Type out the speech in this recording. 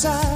side.